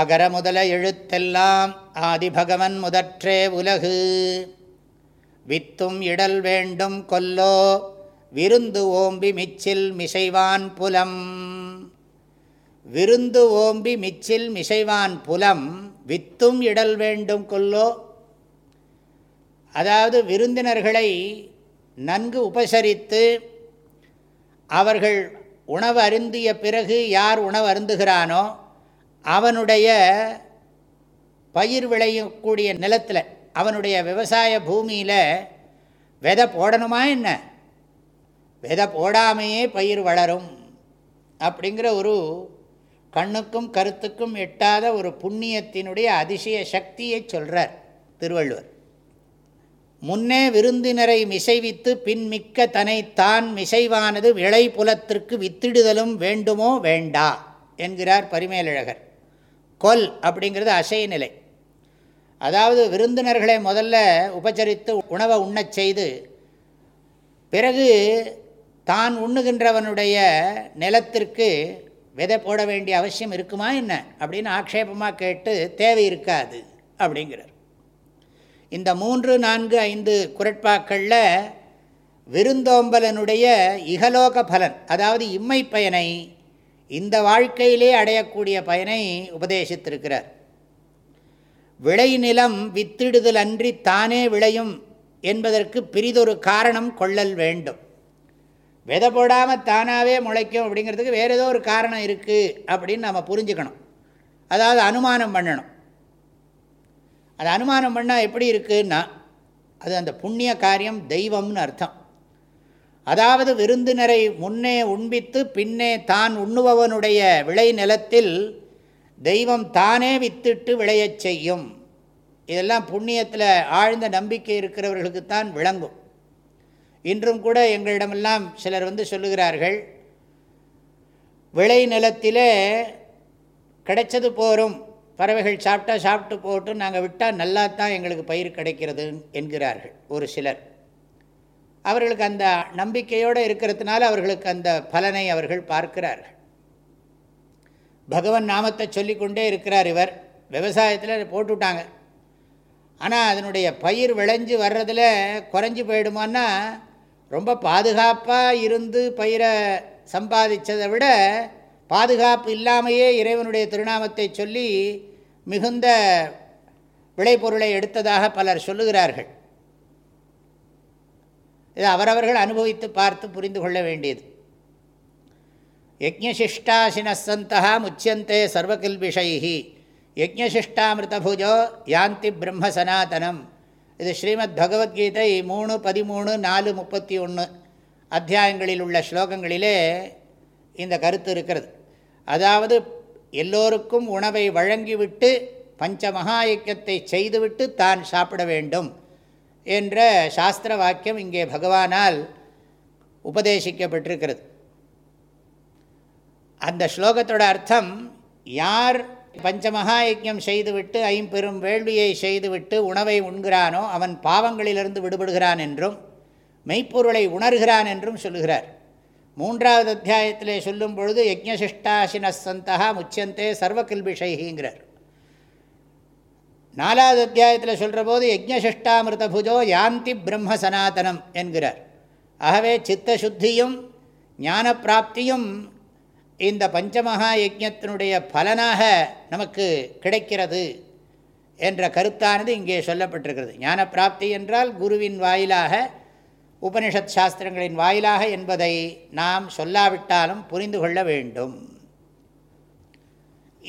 அகர முதல எழுத்தெல்லாம் ஆதிபகவன் முதற்றே உலகு. வித்தும் இடல் வேண்டும் கொல்லோ விருந்து ஓம்பி மிச்சில் மிசைவான் புலம். விருந்து ஓம்பி மிச்சில் மிசைவான் புலம் வித்தும் இடல் வேண்டும் கொல்லோ. அதாவது விருந்தினர்களை நன்கு உபசரித்து அவர்கள் உணவு அருந்திய பிறகு யார் உணவு அருந்துகிறானோ அவனுடைய பயிர் விளையக்கூடிய நிலத்தில் அவனுடைய விவசாய பூமியில் விதை போடணுமா என்ன? விதை போடாமையே பயிர் வளரும் அப்படிங்கிற ஒரு கண்ணுக்கும் கருத்துக்கும் எட்டாத ஒரு புண்ணியத்தினுடைய அதிசய சக்தியை சொல்கிறார் திருவள்ளுவர். முன்னே விருந்தினரை மிசைவித்து பின்மிக்க தன்னை தான் மிசைவானது விளைபுலத்திற்கு வித்திடுதலும் வேண்டுமோ வேண்டா என்கிறார் பரிமேலழகர். கொல் அப்படிங்கிறது அசை நிலை அதாவது விருந்தினர்களை முதல்ல உபச்சரித்து உணவை உண்ணச் செய்து பிறகு தான் உண்ணுகின்றவனுடைய நிலத்திற்கு விதை போட வேண்டிய அவசியம் இருக்குமா என்ன? அப்படின்னு ஆக்ஷேபமாக கேட்டு தேவை இருக்காது அப்படிங்கிறார். இந்த மூன்று நான்கு ஐந்து குரட்பாக்களில் விருந்தோம்பலனுடைய இகலோக பலன் அதாவது இம்மை பயனை இந்த வாழ்க்கையிலே அடையக்கூடிய பயனை உபதேசித்திருக்கிறார். விளைநிலம் வித்திடுதல் அன்றி தானே விளையும் என்பதற்கு பிரிதொரு காரணம் கொள்ளல் வேண்டும். விதை போடாமல் தானாகவே முளைக்கும் அப்படிங்கிறதுக்கு வேறு ஏதோ ஒரு காரணம் இருக்குது அப்படின்னு நம்ம புரிஞ்சுக்கணும். அதாவது அனுமானம் பண்ணணும். அது அனுமானம் பண்ணால் எப்படி இருக்குன்னா அது அந்த புண்ணிய காரியம் தெய்வம்னு அர்த்தம். அதாவது விருந்தினரை முன்னே உண்பித்து பின்னே தான் உண்ணுபவனுடைய விளை நிலத்தில் தெய்வம் தானே வித்திட்டு விளையச் செய்யும். இதெல்லாம் புண்ணியத்தில் ஆழ்ந்த நம்பிக்கை இருக்கிறவர்களுக்குத்தான் விளங்கும். இன்றும் கூட எங்களிடமெல்லாம் சிலர் வந்து சொல்லுகிறார்கள் விளை நிலத்திலே கிடைச்சது போரும் பறவைகள் சாப்பிட்டா சாப்பிட்டு போட்டு நாங்கள் விட்டால் நல்லா தான் எங்களுக்கு பயிர் கிடைக்கிறது என்கிறார்கள் ஒரு சிலர். அவர்களுக்கு அந்த நம்பிக்கையோடு இருக்கிறதுனால அவர்களுக்கு அந்த பலனை அவர்கள் பார்க்கிறார்கள். பகவன் நாமத்தை சொல்லிக்கொண்டே இருக்கிறார் இவர். விவசாயத்தில் போட்டுவிட்டாங்க ஆனால் அதனுடைய பயிர் விளைஞ்சு வர்றதில் குறைஞ்சி போயிடுமான்னா ரொம்ப பாதுகாப்பாக இருந்து பயிரை சம்பாதிச்சதை விட பாதுகாப்பு இல்லாமையே இறைவனுடைய திருநாமத்தை சொல்லி மிகுந்த விளைபொருளை எடுத்ததாக பலர் சொல்லுகிறார்கள். இது அவரவர்கள் அனுபவித்து பார்த்து புரிந்து கொள்ள வேண்டியது. யஜ்ஞசிஷ்டாசினசந்தா முச்சியந்தே சர்வகில்பிஷைஹி. யஜ்ஞசிஷ்டாமிருதபுஜோ யாந்தி பிரம்ம சனாதனம் இது ஸ்ரீமத் பகவத்கீதை மூணு பதிமூணு நாலு முப்பத்தி ஒன்று அத்தியாயங்களில் உள்ள ஸ்லோகங்களிலே இந்த கருத்து இருக்கிறது. அதாவது எல்லோருக்கும் உணவை வழங்கிவிட்டு பஞ்ச மகா யஜத்தை செய்துவிட்டு தான் சாப்பிட வேண்டும். என்ற சாஸ்திர வாக்கியம் இங்கே பகவானால் உபதேசிக்கப்பட்டிருக்கிறது. அந்த ஸ்லோகத்தோட அர்த்தம் யார் பஞ்சமகா யஜ்யம் செய்துவிட்டு ஐம்பெரும் வேள்வியை செய்துவிட்டு உணவை உண்கிறானோ அவன் பாவங்களிலிருந்து விடுபடுகிறான் என்றும் மெய்ப்பொருளை உணர்கிறான் என்றும் சொல்லுகிறார். மூன்றாவது அத்தியாயத்திலே சொல்லும் பொழுது யஜ்ஞசிஷ்டாசினசந்தா முச்சியந்தே சர்வகில்பிஷைங்கிறார் நாலாவது அத்தியாயத்தில் சொல்கிற போது யஜ்ஞசிஷ்டாமிருத புஜோ யாந்தி பிரம்ம சனாதனம் என்கிறார். ஆகவே சித்தசுத்தியும் ஞான பிராப்தியும் இந்த பஞ்சமகா யஜத்தினுடைய பலனாக நமக்கு கிடைக்கிறது என்ற கருத்தானது இங்கே சொல்லப்பட்டிருக்கிறது. ஞான பிராப்தி என்றால் குருவின் வாயிலாக உபனிஷத் சாஸ்திரங்களின் வாயிலாக என்பதை நாம் சொல்லாவிட்டாலும் புரிந்து கொள்ள வேண்டும்.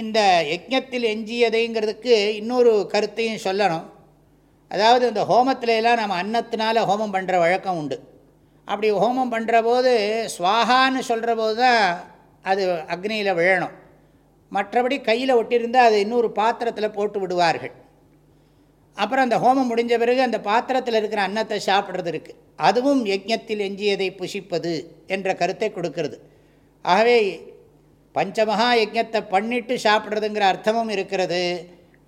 இந்த யஜ்ஞத்தில் எஞ்சியதைங்கிறதுக்கு இன்னொரு கருத்தையும் சொல்லணும். அதாவது இந்த ஹோமத்திலலாம் நம்ம அன்னத்தினால ஹோமம் பண்ணுற வழக்கம் உண்டு. அப்படி ஹோமம் பண்ணுற போது ஸ்வாகான்னு சொல்கிற போது தான் அது அக்னியில் விழணும். மற்றபடி கையில் ஒட்டியிருந்தால் அது இன்னொரு பாத்திரத்தில் போட்டு விடுவார்கள். அப்புறம் அந்த ஹோமம் முடிஞ்ச பிறகு அந்த பாத்திரத்தில் இருக்கிற அன்னத்தை சாப்பிட்றது இருக்குது அதுவும் யஜ்யத்தில் எஞ்சியதை புசிப்பது என்ற கருத்தை கொடுக்கறது. ஆகவே பஞ்சமகா யஜ்ஞத்தை பண்ணிட்டு சாப்பிட்றதுங்கிற அர்த்தமும் இருக்கிறது.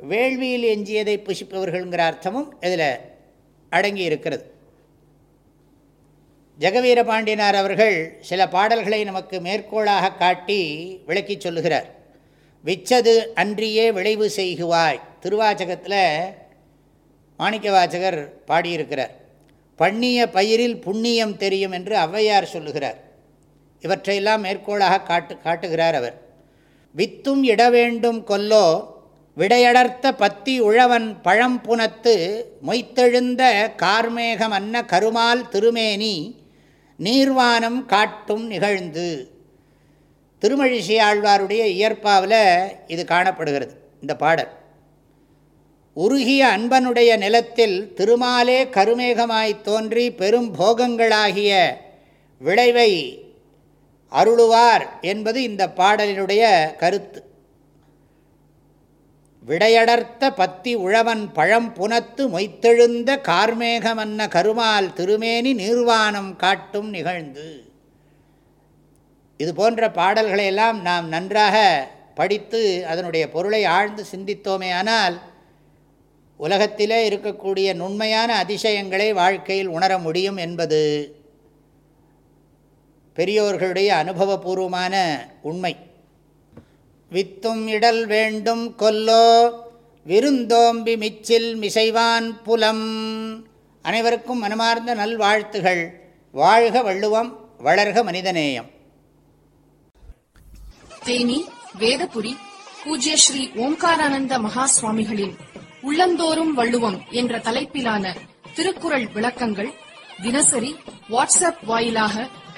வேள்வியில் எஞ்சியதை புசிப்பவர்கள்ங்கிற அர்த்தமும் இதில் அடங்கி இருக்கிறது. ஜெகவீர பாண்டியனார் அவர்கள் சில பாடல்களை நமக்கு மேற்கோளாக காட்டி விளக்கி சொல்லுகிறார். விச்சது அன்றியே விளைவு செய்குவாய். திருவாச்சகத்தில் மாணிக்க வாச்சகர் பாடியிருக்கிறார். பண்ணிய பயிரில் புண்ணியம் தெரியும் என்று ஔவையார் சொல்லுகிறார். இவற்றையெல்லாம் மேற்கோளாக காட்டு காட்டுகிறார் அவர். வித்தும் இட வேண்டும் கொல்லோ விடையடர்த்த பத்தி உழவன் பழம் புனத்து மொய்த்தெழுந்த கார்மேகம் அன்ன கருமால் திருமேனி நீர்வானம் காட்டும் நிகழ்ந்து. திருமழிசை ஆழ்வாருடைய இயற்பாவில் இது காணப்படுகிறது இந்த பாடல். உருகிய அன்பனுடைய நிலத்தில் திருமாலே கருமேகமாய் தோன்றி பெரும் போகங்களாகிய விளைவை அருளுவார் என்பது இந்த பாடலினுடைய கருத்து. விடையடர்த்த பத்தி உழவன் பழம் புனத்து மொய்த்தெழுந்த கார்மேகமன்ன கருமால் திருமேனி நிர்வாணம் காட்டும் நிகழ்ந்து. இது போன்ற பாடல்களையெல்லாம் நாம் நன்றாக படித்து அதனுடைய பொருளை ஆழ்ந்து சிந்தித்தோமே ஆனால் உலகத்திலே இருக்கக்கூடிய நுண்மையான அதிசயங்களை வாழ்க்கையில் உணர முடியும் என்பது பெரியோர்களுடைய அனுபவபூர்வமான உண்மை. வித்தும் இடல் வேண்டும் கொல்லோ விருந்தோம்பி மிச்சில் மிசைவான் புலம். அனைவருக்கும் மனமார்ந்த நல்வாழ்த்துகள். வாழ்க வள்ளுவம் வளர்க மனிதநேயம். தேனி வேதபுரி பூஜ்ய ஸ்ரீ ஓம்காரானந்த மகா சுவாமிகளின் உள்ளந்தோறும் வள்ளுவம் என்ற தலைப்பிலான திருக்குறள் விளக்கங்கள் தினசரி வாட்ஸ்அப் வாயிலாக